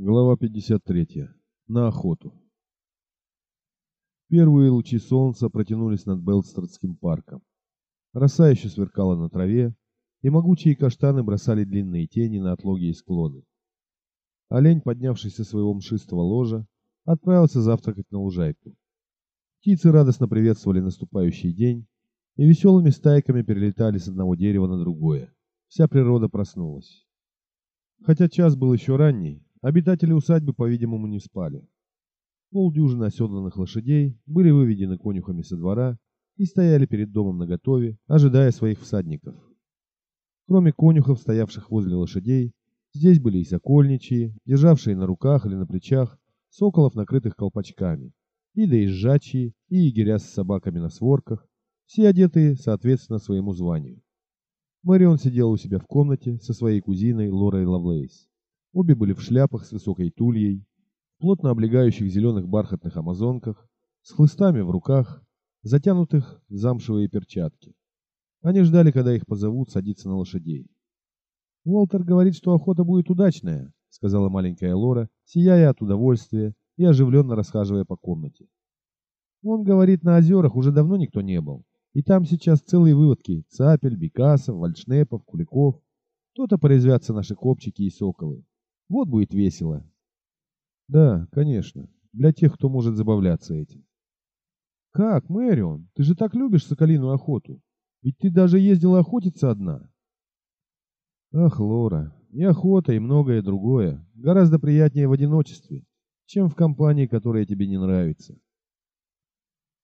Глава 53. На охоту. Первые лучи солнца протянулись над Белстрадским парком. Роса еще сверкала на траве, и могучие каштаны бросали длинные тени на отлогие склоны. Олень, поднявшись со своего мшистого ложа, отправился завтракать на лужайку. Птицы радостно приветствовали наступающий день и веселыми стайками перелетали с одного дерева на другое. Вся природа проснулась. Хотя час был еще ранний, Обитатели усадьбы, по-видимому, не спали. Полдюжины оседланных лошадей были выведены конюхами со двора и стояли перед домом наготове, ожидая своих всадников. Кроме конюхов, стоявших возле лошадей, здесь были и сокольничьи, державшие на руках или на плечах соколов, накрытых колпачками, и доезжачьи, и егеря с собаками на сворках, все одетые соответственно своему званию. Марион сидел у себя в комнате со своей кузиной Лорой Лавлейс. Обе были в шляпах с высокой тульей, плотно облегающих зеленых бархатных амазонках, с хлыстами в руках, затянутых в замшевые перчатки. Они ждали, когда их позовут садиться на лошадей. «Уолтер говорит, что охота будет удачная», — сказала маленькая Лора, сияя от удовольствия и оживленно расхаживая по комнате. «Он говорит, на озерах уже давно никто не был, и там сейчас целые выводки — цапель, бекасов, вальшнепов, куликов. То-то порезвятся наши копчики и соколы. Вот будет весело. Да, конечно, для тех, кто может забавляться этим. Как, Мэрион, ты же так любишь соколиную охоту. Ведь ты даже ездила охотиться одна. Ах, Лора, и охота, и многое другое гораздо приятнее в одиночестве, чем в компании, которая тебе не нравится.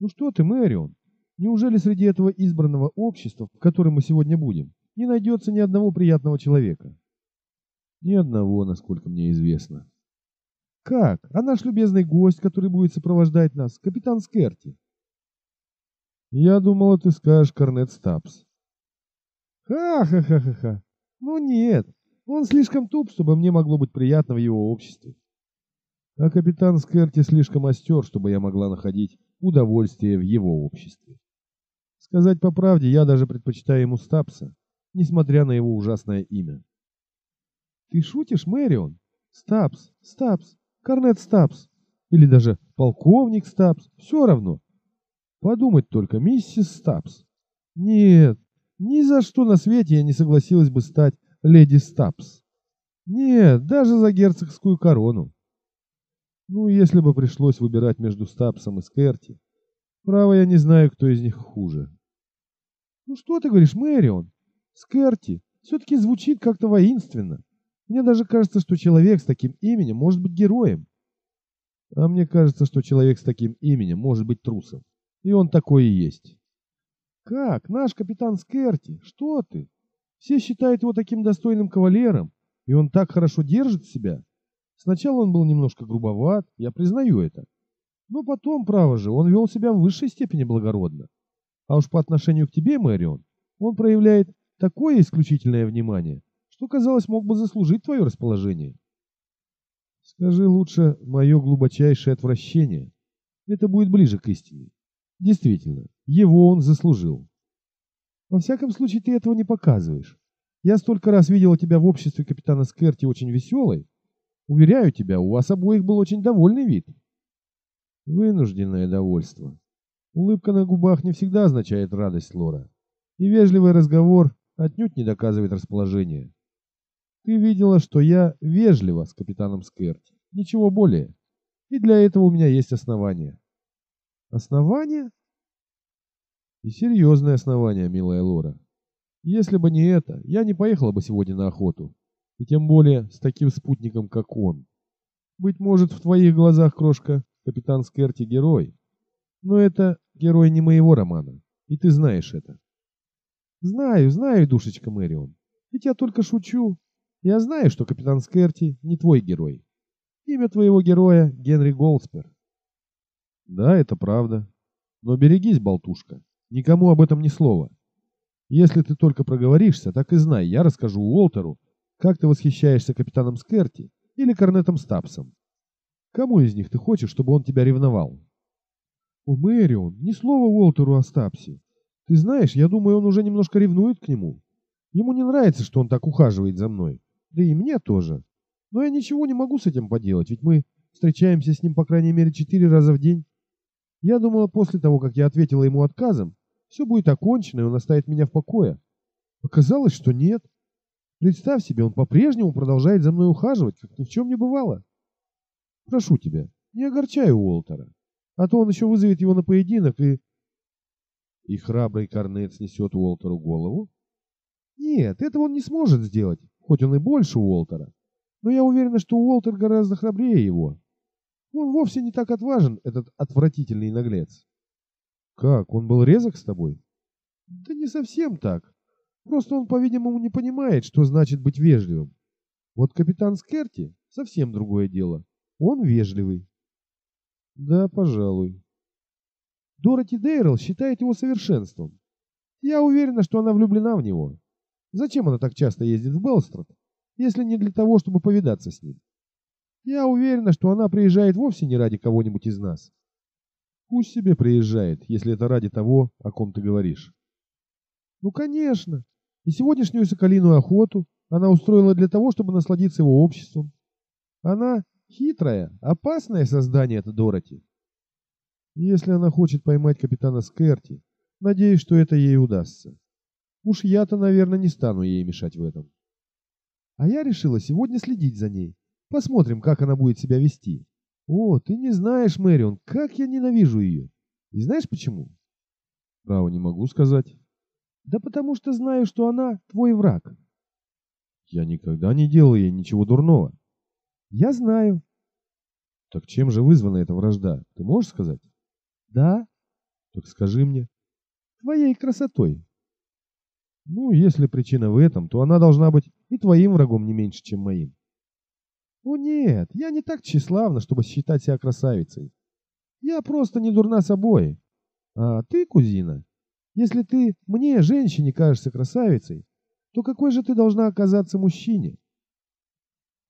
Ну что ты, Мэрион, неужели среди этого избранного общества, в котором мы сегодня будем, не найдется ни одного приятного человека? Ни одного, насколько мне известно. Как? А наш любезный гость, который будет сопровождать нас, капитан Скерти? Я думала, ты скажешь Корнет Стапс. Ха-ха-ха-ха-ха. Ну нет, он слишком туп, чтобы мне могло быть приятно в его обществе. А капитан Скерти слишком остер, чтобы я могла находить удовольствие в его обществе. Сказать по правде, я даже предпочитаю ему Стапса, несмотря на его ужасное имя. Ты шутишь, Мэрион? Стапс, Стапс, Корнет Стапс. Или даже полковник Стапс. Все равно. Подумать только, миссис Стапс. Нет, ни за что на свете я не согласилась бы стать леди Стапс. Нет, даже за герцогскую корону. Ну, если бы пришлось выбирать между Стапсом и Скерти, право я не знаю, кто из них хуже. Ну что ты говоришь, Мэрион? Скерти все-таки звучит как-то воинственно. Мне даже кажется, что человек с таким именем может быть героем. А мне кажется, что человек с таким именем может быть трусом. И он такой и есть. Как? Наш капитан Скерти? Что ты? Все считают его таким достойным кавалером, и он так хорошо держит себя. Сначала он был немножко грубоват, я признаю это. Но потом, право же, он вел себя в высшей степени благородно. А уж по отношению к тебе, Мэрион, он проявляет такое исключительное внимание, что, казалось, мог бы заслужить твое расположение. Скажи лучше мое глубочайшее отвращение. Это будет ближе к истине. Действительно, его он заслужил. Во всяком случае, ты этого не показываешь. Я столько раз видела тебя в обществе капитана Скерти очень веселой. Уверяю тебя, у вас обоих был очень довольный вид. Вынужденное довольство. Улыбка на губах не всегда означает радость Лора. И вежливый разговор отнюдь не доказывает расположение. Ты видела, что я вежлива с капитаном Скерти. Ничего более. И для этого у меня есть основания. Основания? И серьезное основание, милая Лора. Если бы не это, я не поехала бы сегодня на охоту. И тем более с таким спутником, как он. Быть может, в твоих глазах, крошка, капитан Скерти герой. Но это герой не моего романа. И ты знаешь это. Знаю, знаю, душечка Мэрион. Ведь я только шучу. Я знаю, что капитан Скерти не твой герой. Имя твоего героя Генри Голдспер. Да, это правда. Но берегись, болтушка. Никому об этом ни слова. Если ты только проговоришься, так и знай, я расскажу Уолтеру, как ты восхищаешься капитаном Скерти или корнетом Стапсом. Кому из них ты хочешь, чтобы он тебя ревновал? О, Мэрион, ни слова Уолтеру о Стапсе. Ты знаешь, я думаю, он уже немножко ревнует к нему. Ему не нравится, что он так ухаживает за мной. Да и мне тоже. Но я ничего не могу с этим поделать, ведь мы встречаемся с ним по крайней мере четыре раза в день. Я думала, после того, как я ответила ему отказом, все будет окончено, и он оставит меня в покое. Оказалось, что нет. Представь себе, он по-прежнему продолжает за мной ухаживать, как ни в чем не бывало. Прошу тебя, не огорчай Уолтера, а то он еще вызовет его на поединок и... И храбрый Корнет снесет Уолтеру голову? Нет, этого он не сможет сделать, хоть он и больше Уолтера. Но я уверена, что Уолтер гораздо храбрее его. Он вовсе не так отважен, этот отвратительный наглец. Как, он был резок с тобой? Да не совсем так. Просто он, по-видимому, не понимает, что значит быть вежливым. Вот капитан Скерти — совсем другое дело. Он вежливый. Да, пожалуй. Дороти Дейрл считает его совершенством. Я уверена, что она влюблена в него. Зачем она так часто ездит в Белстрад, если не для того, чтобы повидаться с ним? Я уверена, что она приезжает вовсе не ради кого-нибудь из нас. Пусть себе приезжает, если это ради того, о ком ты говоришь. Ну, конечно. И сегодняшнюю соколиную охоту она устроила для того, чтобы насладиться его обществом. Она хитрая, опасное создание это Дороти. Если она хочет поймать капитана Скерти, надеюсь, что это ей удастся. Уж я-то, наверное, не стану ей мешать в этом. А я решила сегодня следить за ней. Посмотрим, как она будет себя вести. О, ты не знаешь, Мэрион, как я ненавижу ее. И знаешь почему? Право не могу сказать. Да потому что знаю, что она твой враг. Я никогда не делал ей ничего дурного. Я знаю. Так чем же вызвана эта вражда? Ты можешь сказать? Да. Так скажи мне. Твоей красотой. Ну, если причина в этом, то она должна быть и твоим врагом не меньше, чем моим. О нет, я не так тщеславна, чтобы считать себя красавицей. Я просто не дурна собой. А ты, кузина, если ты мне, женщине, кажешься красавицей, то какой же ты должна оказаться мужчине?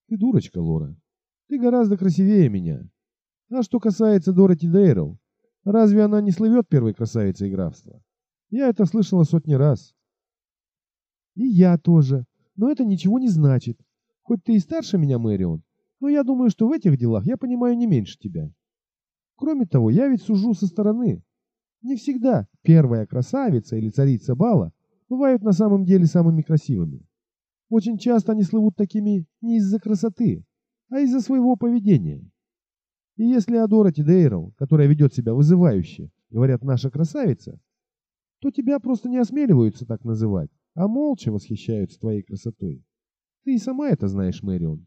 Ты дурочка, Лора. Ты гораздо красивее меня. А что касается Дороти Дейрл, разве она не слывет первой красавицей графства? Я это слышала сотни раз. И я тоже. Но это ничего не значит. Хоть ты и старше меня, Мэрион, но я думаю, что в этих делах я понимаю не меньше тебя. Кроме того, я ведь сужу со стороны. Не всегда первая красавица или царица бала бывают на самом деле самыми красивыми. Очень часто они слывут такими не из-за красоты, а из-за своего поведения. И если о Дороти которая ведет себя вызывающе, говорят «наша красавица», то тебя просто не осмеливаются так называть, а молча восхищаются твоей красотой. Ты и сама это знаешь, Мэрион.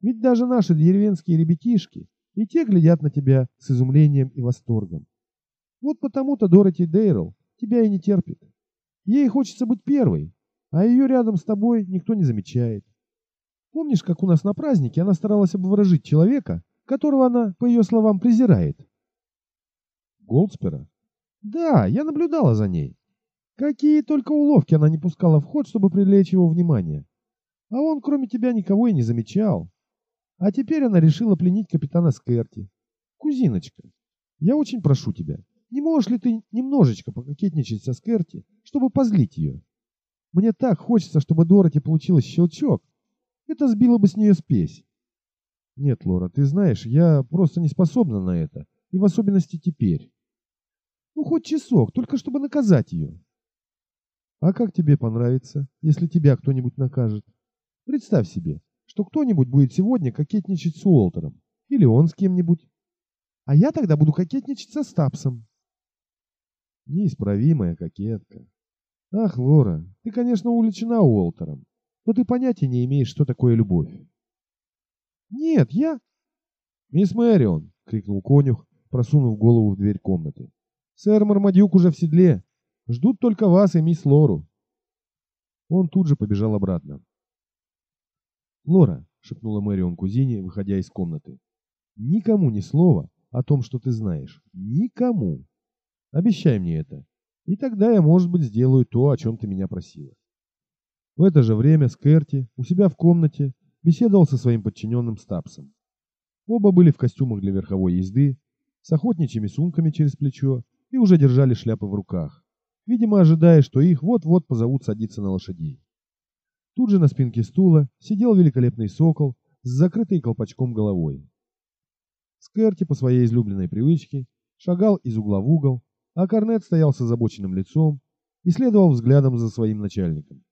Ведь даже наши деревенские ребятишки и те глядят на тебя с изумлением и восторгом. Вот потому-то Дороти Дейрл тебя и не терпит. Ей хочется быть первой, а ее рядом с тобой никто не замечает. Помнишь, как у нас на празднике она старалась обворожить человека, которого она, по ее словам, презирает? Голдспера? Да, я наблюдала за ней. Какие только уловки она не пускала в ход, чтобы привлечь его внимание. А он, кроме тебя, никого и не замечал. А теперь она решила пленить капитана Скерти. Кузиночка, я очень прошу тебя, не можешь ли ты немножечко пококетничать со Скерти, чтобы позлить ее? Мне так хочется, чтобы Дороти получилось щелчок. Это сбило бы с нее спесь. Нет, Лора, ты знаешь, я просто не способна на это. И в особенности теперь. Ну, хоть часок, только чтобы наказать ее. А как тебе понравится, если тебя кто-нибудь накажет? Представь себе, что кто-нибудь будет сегодня кокетничать с Уолтером. Или он с кем-нибудь. А я тогда буду кокетничать со Стапсом. Неисправимая кокетка. Ах, Лора, ты, конечно, увлечена Уолтером, но ты понятия не имеешь, что такое любовь. Нет, я... Мисс Мэрион, крикнул конюх, просунув голову в дверь комнаты. Сэр Мармадюк уже в седле. Ждут только вас и мисс Лору. Он тут же побежал обратно. «Лора», — шепнула Мэрион кузине, выходя из комнаты, — «никому ни слова о том, что ты знаешь. Никому. Обещай мне это. И тогда я, может быть, сделаю то, о чем ты меня просила. В это же время Скерти у себя в комнате беседовал со своим подчиненным Стапсом. Оба были в костюмах для верховой езды, с охотничьими сумками через плечо и уже держали шляпы в руках, видимо, ожидая, что их вот-вот позовут садиться на лошадей. Тут же на спинке стула сидел великолепный сокол с закрытой колпачком головой. Скерти по своей излюбленной привычке шагал из угла в угол, а Корнет стоял с озабоченным лицом и следовал взглядом за своим начальником.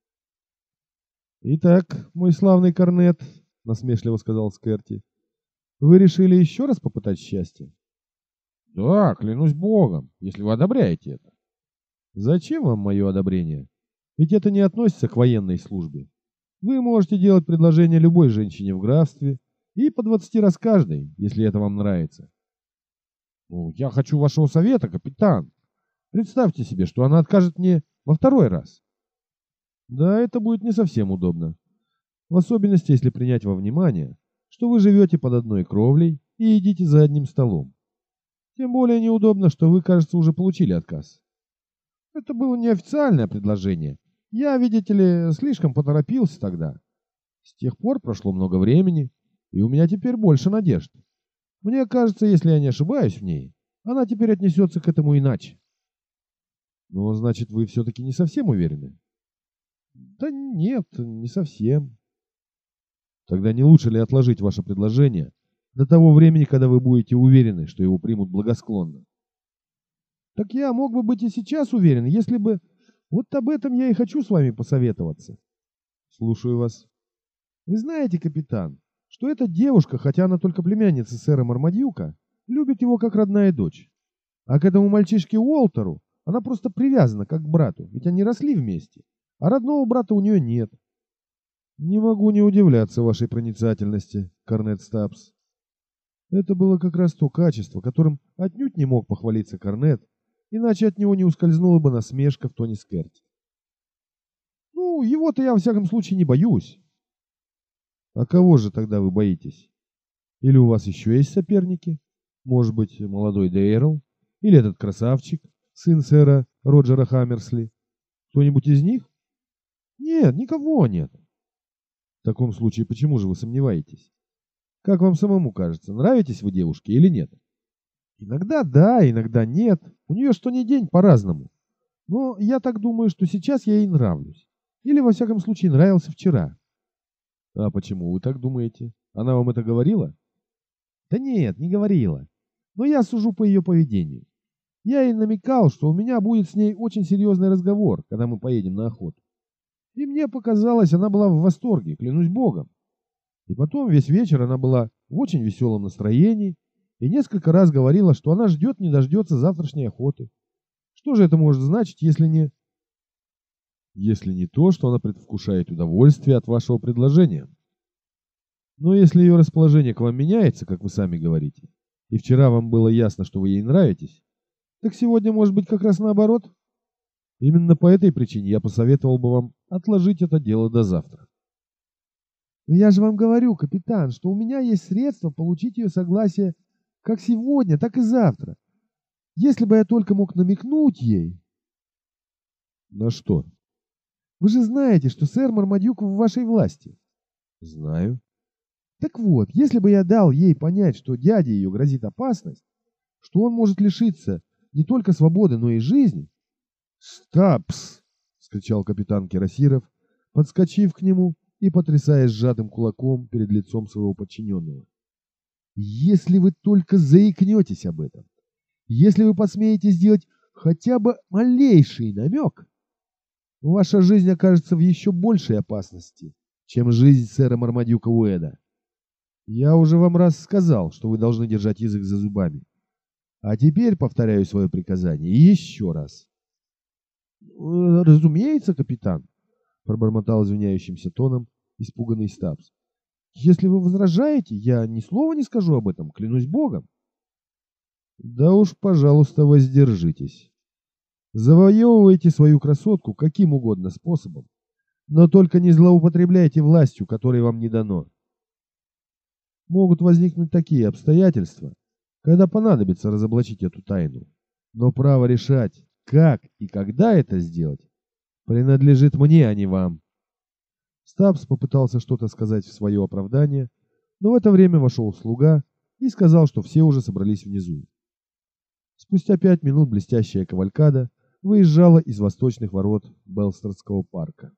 «Итак, мой славный Корнет», — насмешливо сказал Скерти, — «вы решили еще раз попытать счастье?» «Да, клянусь богом, если вы одобряете это». «Зачем вам мое одобрение? Ведь это не относится к военной службе. Вы можете делать предложение любой женщине в графстве и по двадцати раз каждой, если это вам нравится. Ну, я хочу вашего совета, капитан. Представьте себе, что она откажет мне во второй раз. Да, это будет не совсем удобно. В особенности, если принять во внимание, что вы живете под одной кровлей и едите за одним столом. Тем более неудобно, что вы, кажется, уже получили отказ. Это было неофициальное предложение, я, видите ли, слишком поторопился тогда. С тех пор прошло много времени, и у меня теперь больше надежд. Мне кажется, если я не ошибаюсь в ней, она теперь отнесется к этому иначе. Ну, значит, вы все-таки не совсем уверены? Да нет, не совсем. Тогда не лучше ли отложить ваше предложение до того времени, когда вы будете уверены, что его примут благосклонно? Так я мог бы быть и сейчас уверен, если бы вот об этом я и хочу с вами посоветоваться. Слушаю вас. Вы знаете, капитан, что эта девушка, хотя она только племянница сэра Мармадьюка, любит его как родная дочь. А к этому мальчишке Уолтеру она просто привязана как к брату, ведь они росли вместе, а родного брата у нее нет. Не могу не удивляться вашей проницательности, Корнет Стабс. Это было как раз то качество, которым отнюдь не мог похвалиться Корнет, иначе от него не ускользнула бы насмешка в тоне Скерти. Ну, его-то я, во всяком случае, не боюсь. А кого же тогда вы боитесь? Или у вас еще есть соперники? Может быть, молодой Дейрл? Или этот красавчик, сын сэра Роджера Хаммерсли? Кто-нибудь из них? Нет, никого нет. В таком случае, почему же вы сомневаетесь? Как вам самому кажется, нравитесь вы девушке или нет? Иногда да, иногда нет. У нее что ни день по-разному. Но я так думаю, что сейчас я ей нравлюсь. Или, во всяком случае, нравился вчера. А почему вы так думаете? Она вам это говорила? Да нет, не говорила. Но я сужу по ее поведению. Я ей намекал, что у меня будет с ней очень серьезный разговор, когда мы поедем на охоту. И мне показалось, она была в восторге, клянусь богом. И потом весь вечер она была в очень веселом настроении, и несколько раз говорила, что она ждет не дождется завтрашней охоты. Что же это может значить, если не... Если не то, что она предвкушает удовольствие от вашего предложения. Но если ее расположение к вам меняется, как вы сами говорите, и вчера вам было ясно, что вы ей нравитесь, так сегодня может быть как раз наоборот. Именно по этой причине я посоветовал бы вам отложить это дело до завтра. Но я же вам говорю, капитан, что у меня есть средства получить ее согласие как сегодня, так и завтра. Если бы я только мог намекнуть ей... На что? Вы же знаете, что сэр Мармадюк в вашей власти. Знаю. Так вот, если бы я дал ей понять, что дяде ее грозит опасность, что он может лишиться не только свободы, но и жизни... «Стапс!» — скричал капитан Кирасиров, подскочив к нему и потрясая сжатым кулаком перед лицом своего подчиненного. Если вы только заикнетесь об этом, если вы посмеете сделать хотя бы малейший намек, ваша жизнь окажется в еще большей опасности, чем жизнь сэра Мармадюка Уэда. Я уже вам раз сказал, что вы должны держать язык за зубами. А теперь повторяю свое приказание еще раз. «Разумеется, капитан», — пробормотал извиняющимся тоном испуганный Стабс. Если вы возражаете, я ни слова не скажу об этом, клянусь Богом. Да уж, пожалуйста, воздержитесь. Завоевывайте свою красотку каким угодно способом, но только не злоупотребляйте властью, которой вам не дано. Могут возникнуть такие обстоятельства, когда понадобится разоблачить эту тайну. Но право решать, как и когда это сделать, принадлежит мне, а не вам. Стабс попытался что-то сказать в свое оправдание, но в это время вошел слуга и сказал, что все уже собрались внизу. Спустя пять минут блестящая кавалькада выезжала из восточных ворот Белстрадского парка.